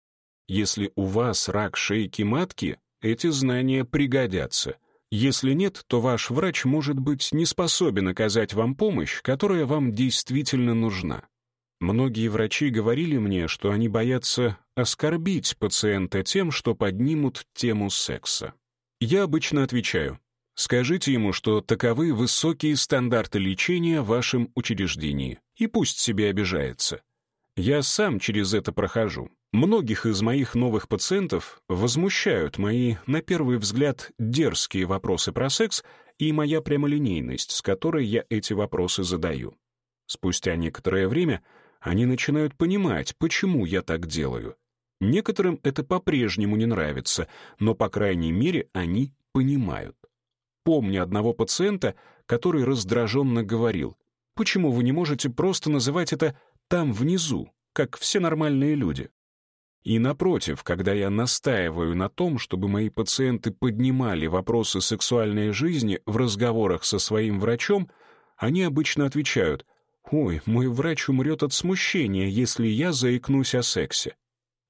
Если у вас рак шейки матки, эти знания пригодятся. Если нет, то ваш врач может быть не способен оказать вам помощь, которая вам действительно нужна. Многие врачи говорили мне, что они боятся оскорбить пациента тем, что поднимут тему секса. Я обычно отвечаю, скажите ему, что таковы высокие стандарты лечения в вашем учреждении, и пусть себе обижается. Я сам через это прохожу. Многих из моих новых пациентов возмущают мои, на первый взгляд, дерзкие вопросы про секс и моя прямолинейность, с которой я эти вопросы задаю. Спустя некоторое время они начинают понимать, почему я так делаю. Некоторым это по-прежнему не нравится, но, по крайней мере, они понимают. Помню одного пациента, который раздраженно говорил, «Почему вы не можете просто называть это там внизу, как все нормальные люди. И напротив, когда я настаиваю на том, чтобы мои пациенты поднимали вопросы сексуальной жизни в разговорах со своим врачом, они обычно отвечают «Ой, мой врач умрет от смущения, если я заикнусь о сексе».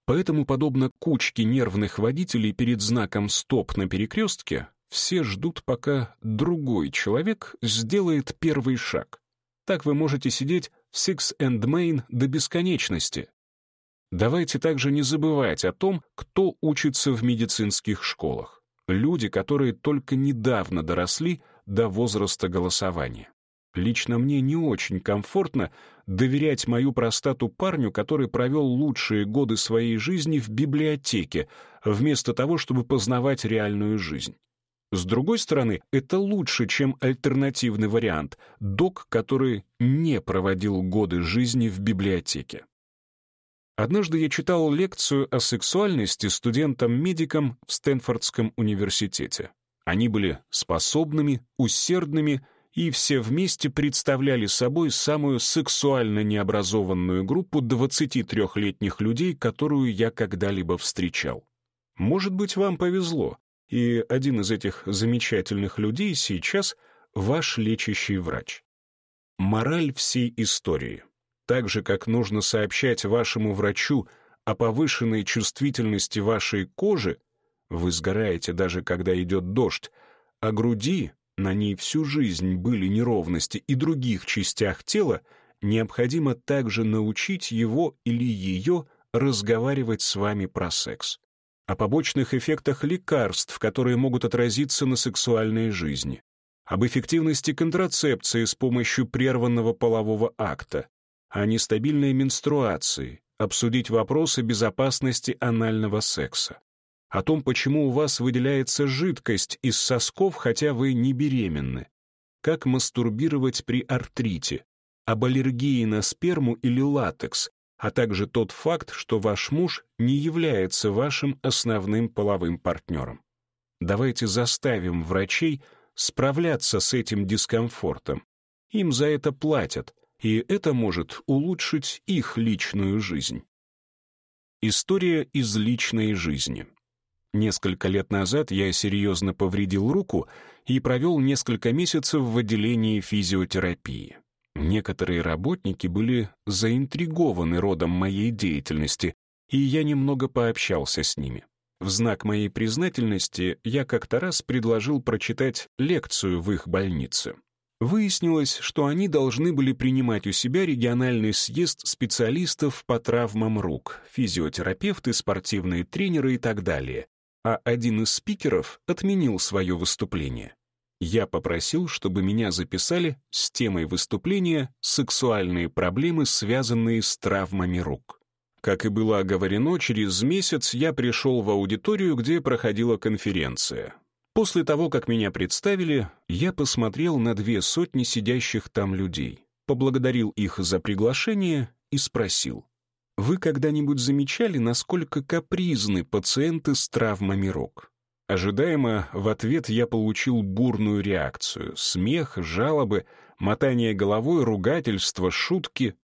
Поэтому, подобно кучке нервных водителей перед знаком «Стоп» на перекрестке, все ждут, пока другой человек сделает первый шаг. Так вы можете сидеть в Six and Main до бесконечности. Давайте также не забывать о том, кто учится в медицинских школах. Люди, которые только недавно доросли до возраста голосования. Лично мне не очень комфортно доверять мою простату парню, который провел лучшие годы своей жизни в библиотеке, вместо того, чтобы познавать реальную жизнь. С другой стороны, это лучше, чем альтернативный вариант — док, который не проводил годы жизни в библиотеке. Однажды я читал лекцию о сексуальности студентам-медикам в Стэнфордском университете. Они были способными, усердными и все вместе представляли собой самую сексуально необразованную группу 23-летних людей, которую я когда-либо встречал. Может быть, вам повезло и один из этих замечательных людей сейчас ваш лечащий врач. Мораль всей истории. Так же, как нужно сообщать вашему врачу о повышенной чувствительности вашей кожи, вы сгораете даже когда идет дождь, а груди, на ней всю жизнь были неровности и других частях тела, необходимо также научить его или ее разговаривать с вами про секс о побочных эффектах лекарств, которые могут отразиться на сексуальной жизни, об эффективности контрацепции с помощью прерванного полового акта, о нестабильной менструации, обсудить вопросы безопасности анального секса, о том, почему у вас выделяется жидкость из сосков, хотя вы не беременны, как мастурбировать при артрите, об аллергии на сперму или латекс а также тот факт, что ваш муж не является вашим основным половым партнером. Давайте заставим врачей справляться с этим дискомфортом. Им за это платят, и это может улучшить их личную жизнь. История из личной жизни. Несколько лет назад я серьезно повредил руку и провел несколько месяцев в отделении физиотерапии. Некоторые работники были заинтригованы родом моей деятельности, и я немного пообщался с ними. В знак моей признательности я как-то раз предложил прочитать лекцию в их больнице. Выяснилось, что они должны были принимать у себя региональный съезд специалистов по травмам рук, физиотерапевты, спортивные тренеры и так далее. А один из спикеров отменил свое выступление. Я попросил, чтобы меня записали с темой выступления «Сексуальные проблемы, связанные с травмами рук». Как и было оговорено, через месяц я пришел в аудиторию, где проходила конференция. После того, как меня представили, я посмотрел на две сотни сидящих там людей, поблагодарил их за приглашение и спросил, «Вы когда-нибудь замечали, насколько капризны пациенты с травмами рук?» Ожидаемо в ответ я получил бурную реакцию. Смех, жалобы, мотание головой, ругательства, шутки.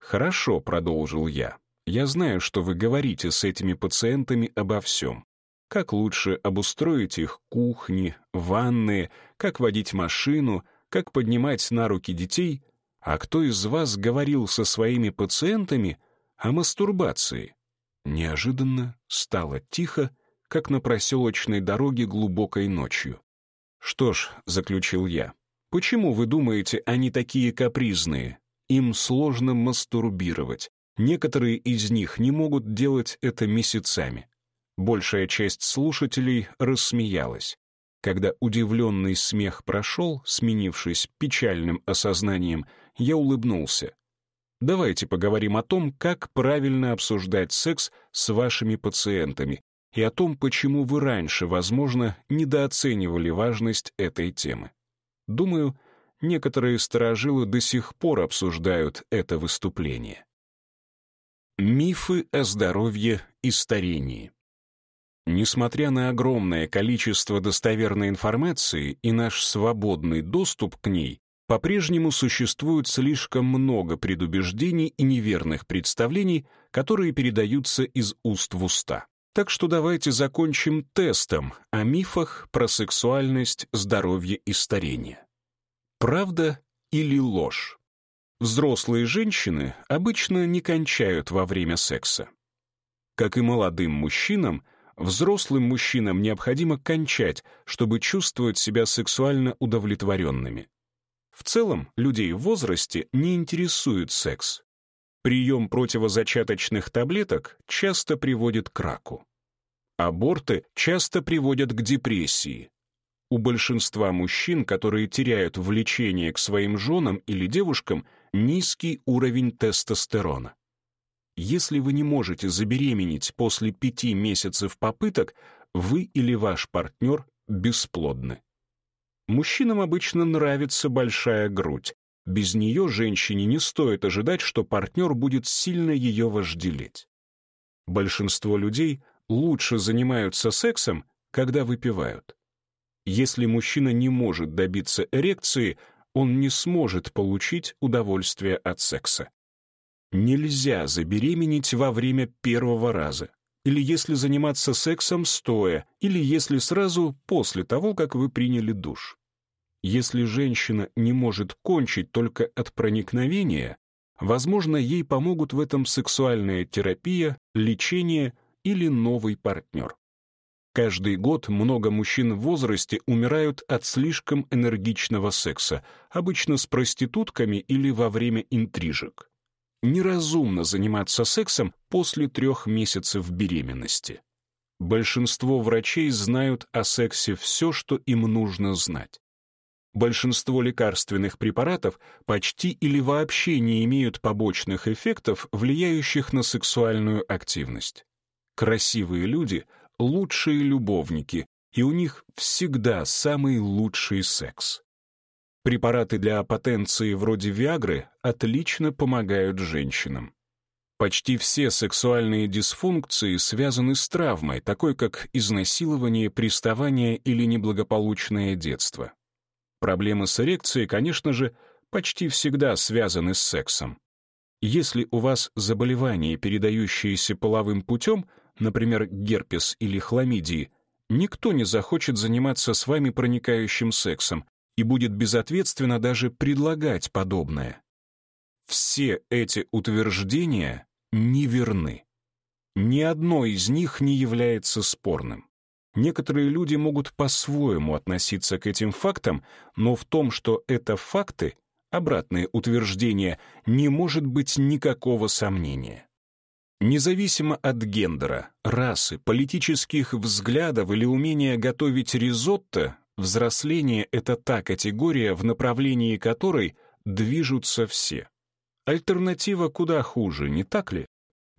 «Хорошо», — продолжил я. «Я знаю, что вы говорите с этими пациентами обо всем. Как лучше обустроить их кухни, ванны, как водить машину, как поднимать на руки детей. А кто из вас говорил со своими пациентами о мастурбации?» Неожиданно стало тихо, как на проселочной дороге глубокой ночью. «Что ж», — заключил я, — «почему вы думаете, они такие капризные? Им сложно мастурбировать. Некоторые из них не могут делать это месяцами». Большая часть слушателей рассмеялась. Когда удивленный смех прошел, сменившись печальным осознанием, я улыбнулся. Давайте поговорим о том, как правильно обсуждать секс с вашими пациентами и о том, почему вы раньше, возможно, недооценивали важность этой темы. Думаю, некоторые сторожилы до сих пор обсуждают это выступление. Мифы о здоровье и старении. Несмотря на огромное количество достоверной информации и наш свободный доступ к ней, по-прежнему существует слишком много предубеждений и неверных представлений, которые передаются из уст в уста. Так что давайте закончим тестом о мифах про сексуальность, здоровье и старение. Правда или ложь? Взрослые женщины обычно не кончают во время секса. Как и молодым мужчинам, взрослым мужчинам необходимо кончать, чтобы чувствовать себя сексуально удовлетворенными. В целом, людей в возрасте не интересует секс. Прием противозачаточных таблеток часто приводит к раку. Аборты часто приводят к депрессии. У большинства мужчин, которые теряют влечение к своим женам или девушкам, низкий уровень тестостерона. Если вы не можете забеременеть после пяти месяцев попыток, вы или ваш партнер бесплодны. Мужчинам обычно нравится большая грудь, без нее женщине не стоит ожидать, что партнер будет сильно ее вожделеть. Большинство людей лучше занимаются сексом, когда выпивают. Если мужчина не может добиться эрекции, он не сможет получить удовольствие от секса. Нельзя забеременеть во время первого раза, или если заниматься сексом стоя, или если сразу после того, как вы приняли душ. Если женщина не может кончить только от проникновения, возможно, ей помогут в этом сексуальная терапия, лечение или новый партнер. Каждый год много мужчин в возрасте умирают от слишком энергичного секса, обычно с проститутками или во время интрижек. Неразумно заниматься сексом после трех месяцев беременности. Большинство врачей знают о сексе все, что им нужно знать. Большинство лекарственных препаратов почти или вообще не имеют побочных эффектов, влияющих на сексуальную активность. Красивые люди — лучшие любовники, и у них всегда самый лучший секс. Препараты для апотенции вроде Виагры отлично помогают женщинам. Почти все сексуальные дисфункции связаны с травмой, такой как изнасилование, приставание или неблагополучное детство. Проблемы с эрекцией, конечно же, почти всегда связаны с сексом. Если у вас заболевания, передающиеся половым путем, например, герпес или хламидии, никто не захочет заниматься с вами проникающим сексом и будет безответственно даже предлагать подобное. Все эти утверждения неверны. Ни одно из них не является спорным. Некоторые люди могут по-своему относиться к этим фактам, но в том, что это факты, обратное утверждение, не может быть никакого сомнения. Независимо от гендера, расы, политических взглядов или умения готовить ризотто, взросление — это та категория, в направлении которой движутся все. Альтернатива куда хуже, не так ли?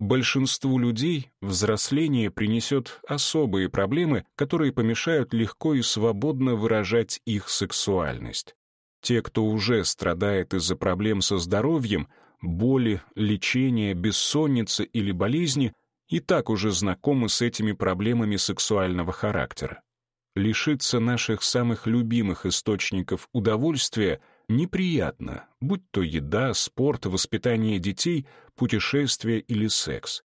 Большинству людей взросление принесет особые проблемы, которые помешают легко и свободно выражать их сексуальность. Те, кто уже страдает из-за проблем со здоровьем, боли, лечения, бессонницы или болезни, и так уже знакомы с этими проблемами сексуального характера. Лишиться наших самых любимых источников удовольствия неприятно, будь то еда, спорт, воспитание детей — путешествие или секс.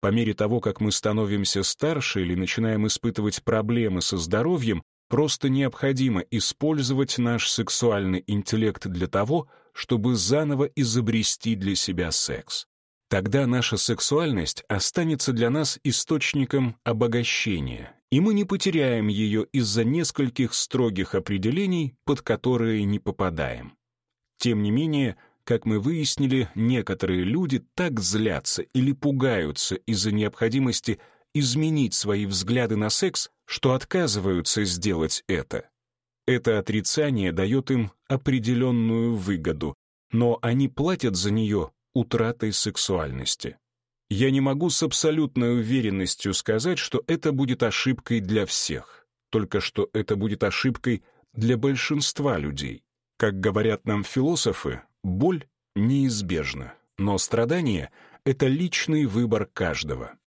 По мере того, как мы становимся старше или начинаем испытывать проблемы со здоровьем, просто необходимо использовать наш сексуальный интеллект для того, чтобы заново изобрести для себя секс. Тогда наша сексуальность останется для нас источником обогащения, и мы не потеряем ее из-за нескольких строгих определений, под которые не попадаем. Тем не менее, как мы выяснили, некоторые люди так злятся или пугаются из-за необходимости изменить свои взгляды на секс, что отказываются сделать это. Это отрицание дает им определенную выгоду, но они платят за нее утратой сексуальности. Я не могу с абсолютной уверенностью сказать, что это будет ошибкой для всех, только что это будет ошибкой для большинства людей. Как говорят нам философы, Боль неизбежна, но страдание — это личный выбор каждого.